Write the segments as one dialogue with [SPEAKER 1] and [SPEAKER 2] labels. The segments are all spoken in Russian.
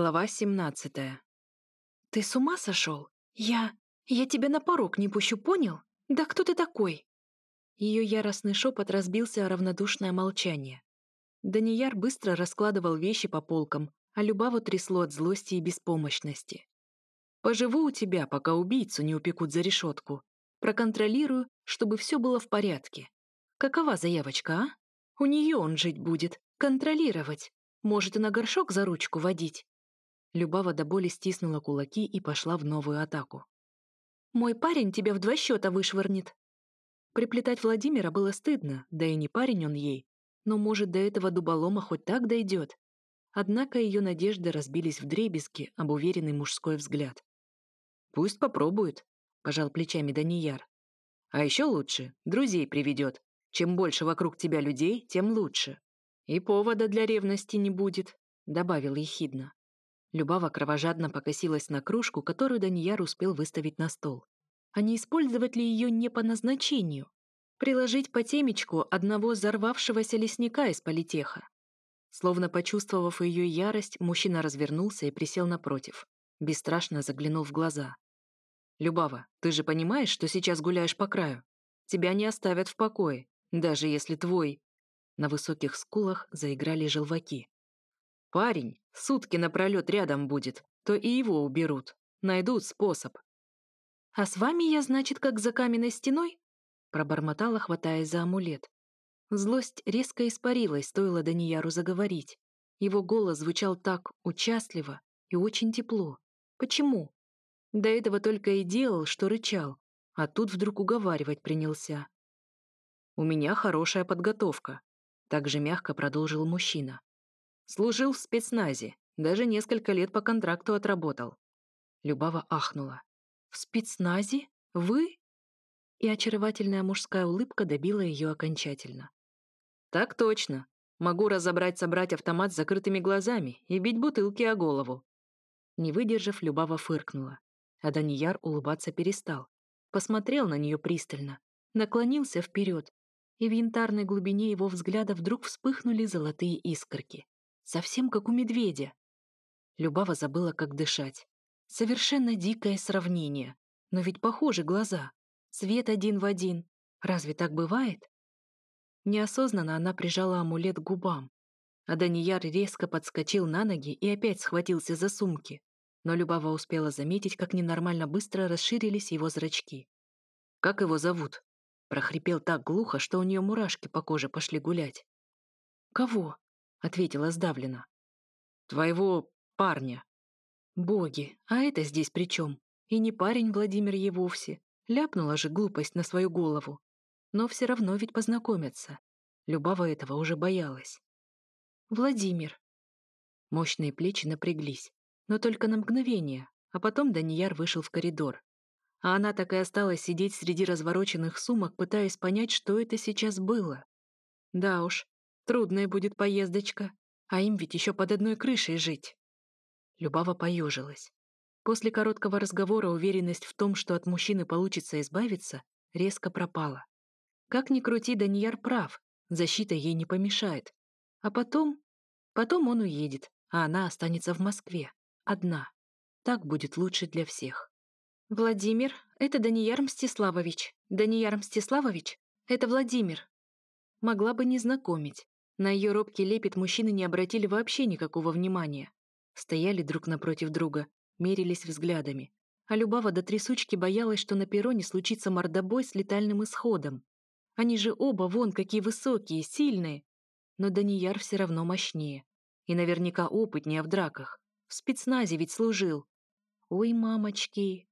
[SPEAKER 1] Глава 17 «Ты с ума сошел? Я... Я тебя на порог не пущу, понял? Да кто ты такой?» Ее яростный шепот разбился о равнодушное молчание. Данияр быстро раскладывал вещи по полкам, а Любаву трясло от злости и беспомощности. «Поживу у тебя, пока убийцу не упекут за решетку. Проконтролирую, чтобы все было в порядке. Какова заявочка, а? У нее он жить будет, контролировать. Может, и на горшок за ручку водить. Любава до боли стиснула кулаки и пошла в новую атаку. «Мой парень тебя в два счета вышвырнет!» Приплетать Владимира было стыдно, да и не парень он ей. Но, может, до этого дуболома хоть так дойдет. Однако ее надежды разбились в дребезги об уверенный мужской взгляд. «Пусть попробует», — пожал плечами Данияр. «А еще лучше, друзей приведет. Чем больше вокруг тебя людей, тем лучше. И повода для ревности не будет», — добавил ехидно. Любава кровожадно покосилась на кружку, которую Данияр успел выставить на стол. А не использовать ли ее не по назначению? Приложить по темечку одного взорвавшегося лесника из политеха. Словно почувствовав ее ярость, мужчина развернулся и присел напротив. Бесстрашно заглянул в глаза. «Любава, ты же понимаешь, что сейчас гуляешь по краю? Тебя не оставят в покое, даже если твой...» На высоких скулах заиграли желваки. Парень сутки напролет рядом будет, то и его уберут. Найдут способ. «А с вами я, значит, как за каменной стеной?» Пробормотала, хватаясь за амулет. Злость резко испарилась, стоило Данияру заговорить. Его голос звучал так участливо и очень тепло. Почему? До этого только и делал, что рычал, а тут вдруг уговаривать принялся. «У меня хорошая подготовка», — также мягко продолжил мужчина. Служил в спецназе, даже несколько лет по контракту отработал. Любава ахнула. «В спецназе? Вы?» И очаровательная мужская улыбка добила ее окончательно. «Так точно. Могу разобрать собрать автомат с закрытыми глазами и бить бутылки о голову». Не выдержав, Любава фыркнула. А Данияр улыбаться перестал. Посмотрел на нее пристально, наклонился вперед, и в янтарной глубине его взгляда вдруг вспыхнули золотые искорки совсем как у медведя. Любава забыла, как дышать. Совершенно дикое сравнение. Но ведь похожи глаза. Цвет один в один. Разве так бывает? Неосознанно она прижала амулет к губам. А Данияр резко подскочил на ноги и опять схватился за сумки. Но Любава успела заметить, как ненормально быстро расширились его зрачки. «Как его зовут?» прохрипел так глухо, что у нее мурашки по коже пошли гулять. «Кого?» — ответила сдавленно. «Твоего парня». «Боги, а это здесь при чем? И не парень Владимир ей вовсе. Ляпнула же глупость на свою голову. Но все равно ведь познакомятся. Любава этого уже боялась. «Владимир». Мощные плечи напряглись, но только на мгновение, а потом Данияр вышел в коридор. А она так и осталась сидеть среди развороченных сумок, пытаясь понять, что это сейчас было. Да уж, Трудная будет поездочка, а им ведь еще под одной крышей жить. Любава поежилась. После короткого разговора уверенность в том, что от мужчины получится избавиться, резко пропала. Как ни крути, Данияр прав, защита ей не помешает. А потом... Потом он уедет, а она останется в Москве. Одна. Так будет лучше для всех. «Владимир, это Данияр Мстиславович. Данияр Мстиславович, это Владимир». Могла бы не знакомить, на ее робкий лепет мужчины не обратили вообще никакого внимания. Стояли друг напротив друга, мерились взглядами. А Любава до трясучки боялась, что на перроне случится мордобой с летальным исходом. Они же оба вон какие высокие, сильные. Но Данияр все равно мощнее. И наверняка опытнее в драках. В спецназе ведь служил. Ой, мамочки.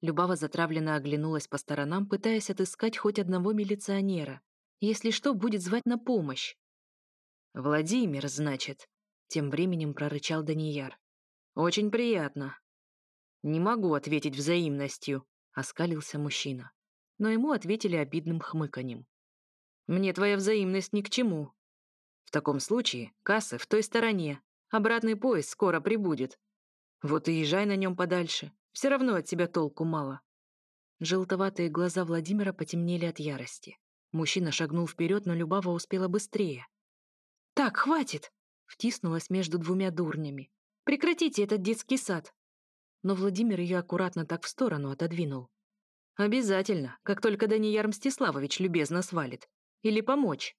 [SPEAKER 1] Любава затравленно оглянулась по сторонам, пытаясь отыскать хоть одного милиционера. Если что, будет звать на помощь. «Владимир, значит», — тем временем прорычал Данияр. «Очень приятно». «Не могу ответить взаимностью», — оскалился мужчина. Но ему ответили обидным хмыканьем. «Мне твоя взаимность ни к чему. В таком случае кассы в той стороне, обратный поезд скоро прибудет. Вот и езжай на нем подальше, все равно от тебя толку мало». Желтоватые глаза Владимира потемнели от ярости. Мужчина шагнул вперед, но Любава успела быстрее. «Так, хватит!» — втиснулась между двумя дурнями. Прекратите этот детский сад!» Но Владимир ее аккуратно так в сторону отодвинул. «Обязательно, как только Данияр Мстиславович любезно свалит. Или помочь.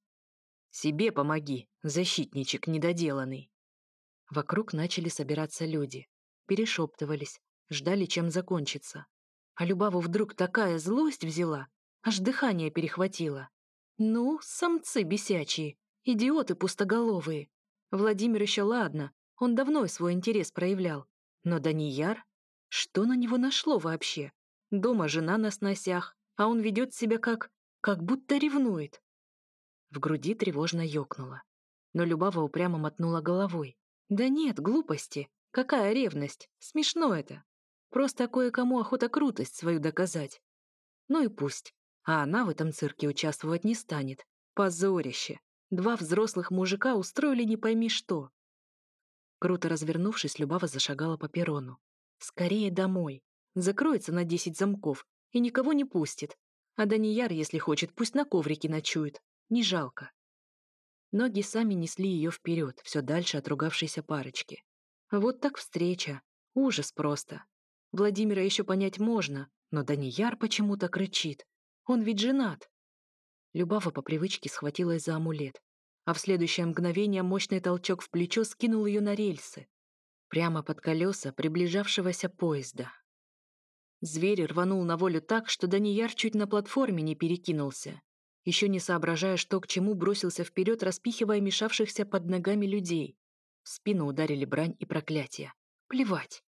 [SPEAKER 1] Себе помоги, защитничек недоделанный». Вокруг начали собираться люди. Перешептывались, ждали, чем закончится. А Любаву вдруг такая злость взяла, аж дыхание перехватило. Ну, самцы бесячие, идиоты пустоголовые. Владимир еще ладно, он давно свой интерес проявлял. Но Данияр? Что на него нашло вообще? Дома жена на сносях, а он ведет себя как... как будто ревнует. В груди тревожно ёкнуло. Но Любава упрямо мотнула головой. Да нет, глупости. Какая ревность? Смешно это. Просто кое-кому охота крутость свою доказать. Ну и пусть. А она в этом цирке участвовать не станет. Позорище. Два взрослых мужика устроили не пойми что. Круто развернувшись, Любава зашагала по перрону. Скорее домой. Закроется на десять замков и никого не пустит. А Данияр, если хочет, пусть на коврике ночует. Не жалко. Ноги сами несли ее вперед, все дальше от ругавшейся парочки. Вот так встреча. Ужас просто. Владимира еще понять можно, но Данияр почему-то кричит. Он ведь женат. Любава по привычке схватилась за амулет а в следующее мгновение мощный толчок в плечо скинул ее на рельсы, прямо под колеса приближавшегося поезда. Зверь рванул на волю так, что Данияр чуть на платформе не перекинулся, еще не соображая, что к чему бросился вперед, распихивая мешавшихся под ногами людей. В спину ударили брань и проклятие. Плевать.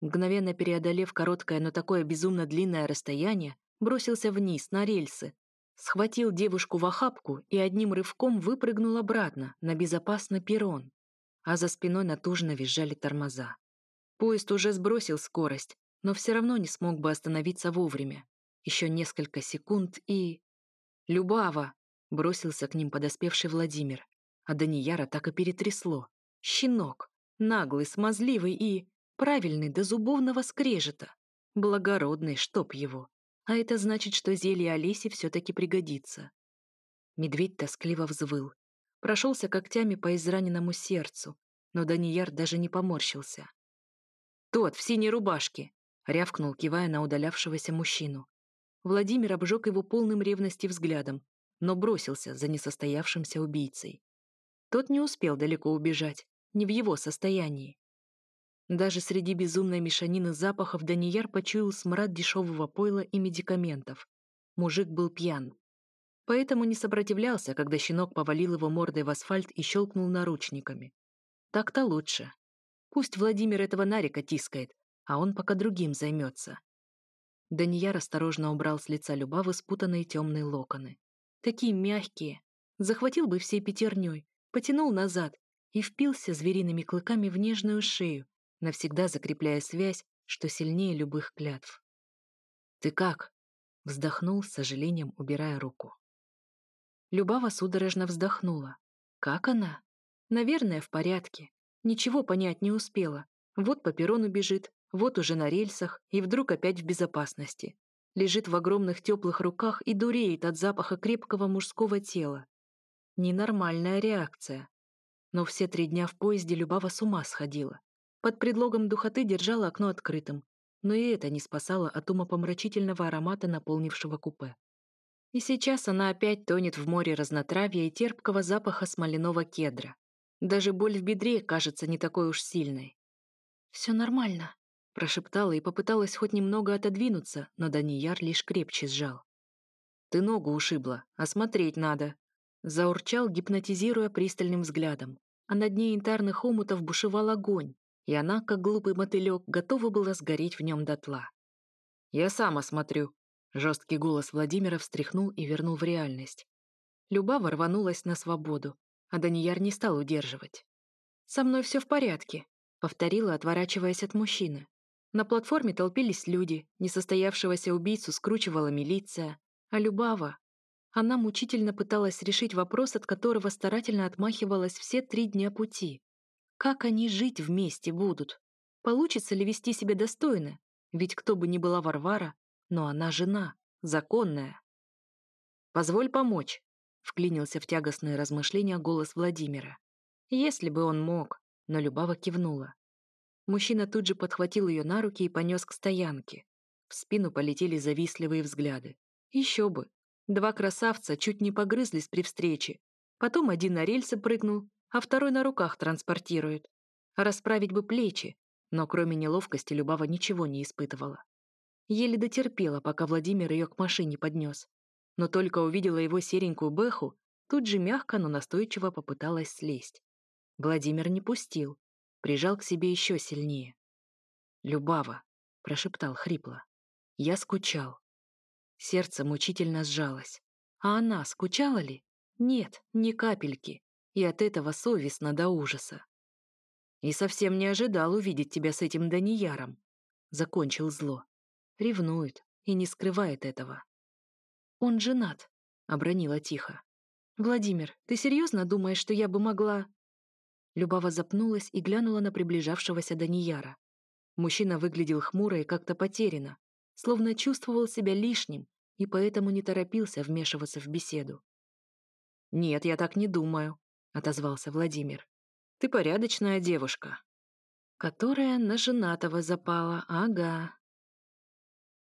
[SPEAKER 1] Мгновенно преодолев короткое, но такое безумно длинное расстояние, бросился вниз, на рельсы, схватил девушку в охапку и одним рывком выпрыгнул обратно на безопасный перрон, а за спиной натужно визжали тормоза. Поезд уже сбросил скорость, но все равно не смог бы остановиться вовремя. Еще несколько секунд и... «Любава!» — бросился к ним подоспевший Владимир. А Данияра так и перетрясло. Щенок, наглый, смазливый и... правильный до зубовного скрежета. Благородный, чтоб его. А это значит, что зелье Олеси все-таки пригодится. Медведь тоскливо взвыл. Прошелся когтями по израненному сердцу, но Данияр даже не поморщился. «Тот, в синей рубашке!» — рявкнул, кивая на удалявшегося мужчину. Владимир обжег его полным ревности взглядом, но бросился за несостоявшимся убийцей. Тот не успел далеко убежать, не в его состоянии. Даже среди безумной мешанины запахов Данияр почуял смрад дешевого пойла и медикаментов. Мужик был пьян. Поэтому не сопротивлялся, когда щенок повалил его мордой в асфальт и щелкнул наручниками. Так-то лучше. Пусть Владимир этого Нарика тискает, а он пока другим займется. Данияр осторожно убрал с лица Любавы спутанные темные локоны. Такие мягкие. Захватил бы всей пятерней, потянул назад и впился звериными клыками в нежную шею, навсегда закрепляя связь, что сильнее любых клятв. «Ты как?» — вздохнул с сожалением, убирая руку. Любава судорожно вздохнула. «Как она?» «Наверное, в порядке. Ничего понять не успела. Вот по перрону бежит, вот уже на рельсах, и вдруг опять в безопасности. Лежит в огромных теплых руках и дуреет от запаха крепкого мужского тела. Ненормальная реакция. Но все три дня в поезде Любава с ума сходила. Под предлогом духоты держала окно открытым, но и это не спасало от умопомрачительного аромата, наполнившего купе. И сейчас она опять тонет в море разнотравья и терпкого запаха смоляного кедра. Даже боль в бедре кажется не такой уж сильной. «Все нормально», — прошептала и попыталась хоть немного отодвинуться, но Данияр лишь крепче сжал. «Ты ногу ушибла, осмотреть надо», — заурчал, гипнотизируя пристальным взглядом. А на дне янтарных омутов бушевал огонь, и она, как глупый мотылек, готова была сгореть в нем дотла. «Я сам осмотрю», — жесткий голос Владимира встряхнул и вернул в реальность. Любава рванулась на свободу, а Данияр не стал удерживать. «Со мной все в порядке», — повторила, отворачиваясь от мужчины. На платформе толпились люди, несостоявшегося убийцу скручивала милиция, а Любава... Она мучительно пыталась решить вопрос, от которого старательно отмахивалась все три дня пути. Как они жить вместе будут? Получится ли вести себя достойно? Ведь кто бы ни была Варвара, но она жена, законная. «Позволь помочь», — вклинился в тягостные размышления голос Владимира. Если бы он мог, но Любава кивнула. Мужчина тут же подхватил ее на руки и понес к стоянке. В спину полетели завистливые взгляды. Еще бы. Два красавца чуть не погрызлись при встрече. Потом один на рельсы прыгнул, а второй на руках транспортирует. Расправить бы плечи, но кроме неловкости Любава ничего не испытывала. Еле дотерпела, пока Владимир ее к машине поднес. Но только увидела его серенькую бэху, тут же мягко, но настойчиво попыталась слезть. Владимир не пустил, прижал к себе еще сильнее. «Любава», — прошептал хрипло, — «я скучал». Сердце мучительно сжалось. А она скучала ли? Нет, ни капельки. И от этого совестно до ужаса. «И совсем не ожидал увидеть тебя с этим Данияром», — закончил зло. Ревнует и не скрывает этого. «Он женат», — обронила тихо. «Владимир, ты серьезно думаешь, что я бы могла...» Любава запнулась и глянула на приближавшегося Данияра. Мужчина выглядел хмуро и как-то потеряно, словно чувствовал себя лишним и поэтому не торопился вмешиваться в беседу. «Нет, я так не думаю», — отозвался Владимир. «Ты порядочная девушка». «Которая на женатого запала, ага».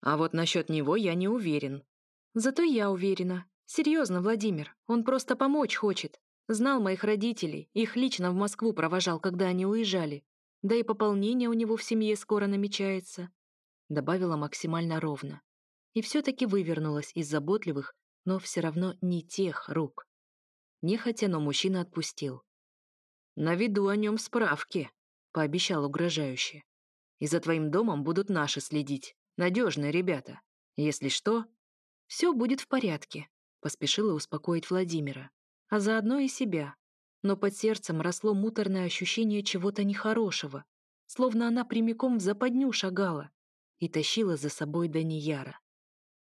[SPEAKER 1] «А вот насчет него я не уверен». «Зато я уверена. Серьезно, Владимир, он просто помочь хочет. Знал моих родителей, их лично в Москву провожал, когда они уезжали. Да и пополнение у него в семье скоро намечается», — добавила максимально ровно. И все-таки вывернулась из заботливых, но все равно не тех рук. Нехотя, но мужчина отпустил. «Наведу о нем справки», — пообещал угрожающе. «И за твоим домом будут наши следить, надежные ребята. Если что...» «Все будет в порядке», — поспешила успокоить Владимира а заодно и себя. Но под сердцем росло муторное ощущение чего-то нехорошего, словно она прямиком в западню шагала и тащила за собой Данияра.